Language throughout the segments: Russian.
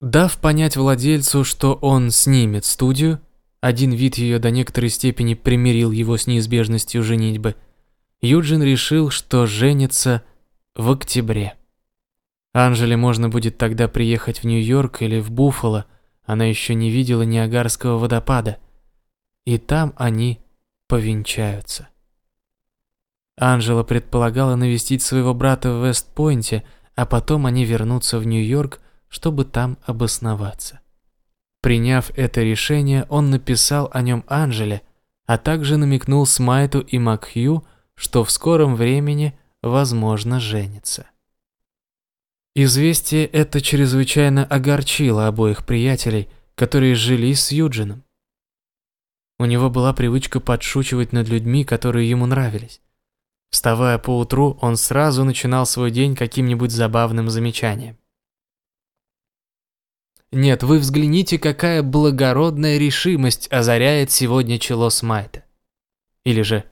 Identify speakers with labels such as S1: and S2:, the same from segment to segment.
S1: Дав понять владельцу, что он снимет студию, один вид ее до некоторой степени примирил его с неизбежностью женитьбы, Юджин решил, что женится в октябре. Анжеле можно будет тогда приехать в Нью-Йорк или в Буффало, она еще не видела Ниагарского водопада, и там они повенчаются. Анжела предполагала навестить своего брата в Вестпойнте, а потом они вернутся в Нью-Йорк, чтобы там обосноваться. Приняв это решение, он написал о нем Анжеле, а также намекнул Смайту и Макхью, что в скором времени, возможно, женится. Известие это чрезвычайно огорчило обоих приятелей, которые жили с Юджином. У него была привычка подшучивать над людьми, которые ему нравились. Вставая по утру, он сразу начинал свой день каким-нибудь забавным замечанием. Нет, вы взгляните, какая благородная решимость озаряет сегодня чело Смайта. Или же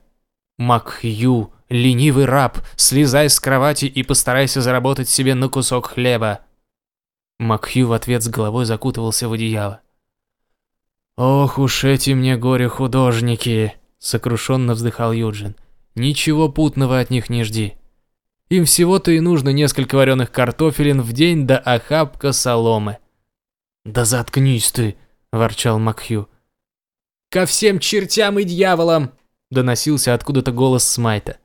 S1: Макхью, ленивый раб, слезай с кровати и постарайся заработать себе на кусок хлеба. Макхью в ответ с головой закутывался в одеяло. «Ох уж эти мне горе-художники!» — сокрушенно вздыхал Юджин. «Ничего путного от них не жди. Им всего-то и нужно несколько вареных картофелин в день да охапка соломы». «Да заткнись ты!» — ворчал Макхью. «Ко всем чертям и дьяволам!» — доносился откуда-то голос Смайта.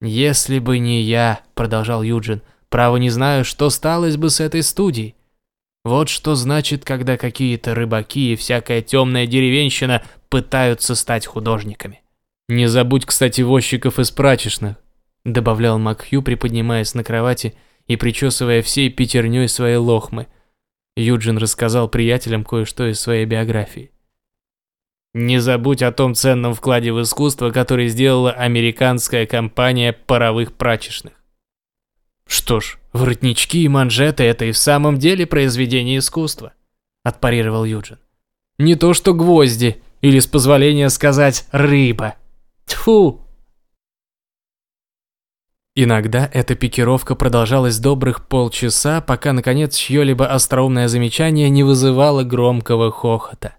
S1: «Если бы не я», — продолжал Юджин, — «право не знаю, что сталось бы с этой студией. Вот что значит, когда какие-то рыбаки и всякая темная деревенщина пытаются стать художниками». «Не забудь, кстати, возчиков из прачечных», — добавлял Макхью, приподнимаясь на кровати и причесывая всей пятерней свои лохмы — Юджин рассказал приятелям кое-что из своей биографии. Не забудь о том ценном вкладе в искусство, который сделала американская компания паровых прачечных. Что ж, воротнички и манжеты – это и в самом деле произведение искусства, отпарировал Юджин. Не то что гвозди, или с позволения сказать рыба. Тьфу! Иногда эта пикировка продолжалась добрых полчаса, пока, наконец, чье-либо остроумное замечание не вызывало громкого хохота.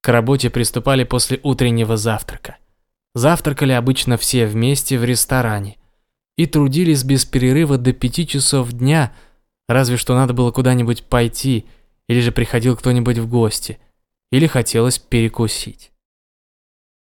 S1: К работе приступали после утреннего завтрака. Завтракали обычно все вместе в ресторане. И трудились без перерыва до пяти часов дня, разве что надо было куда-нибудь пойти, или же приходил кто-нибудь в гости, или хотелось перекусить.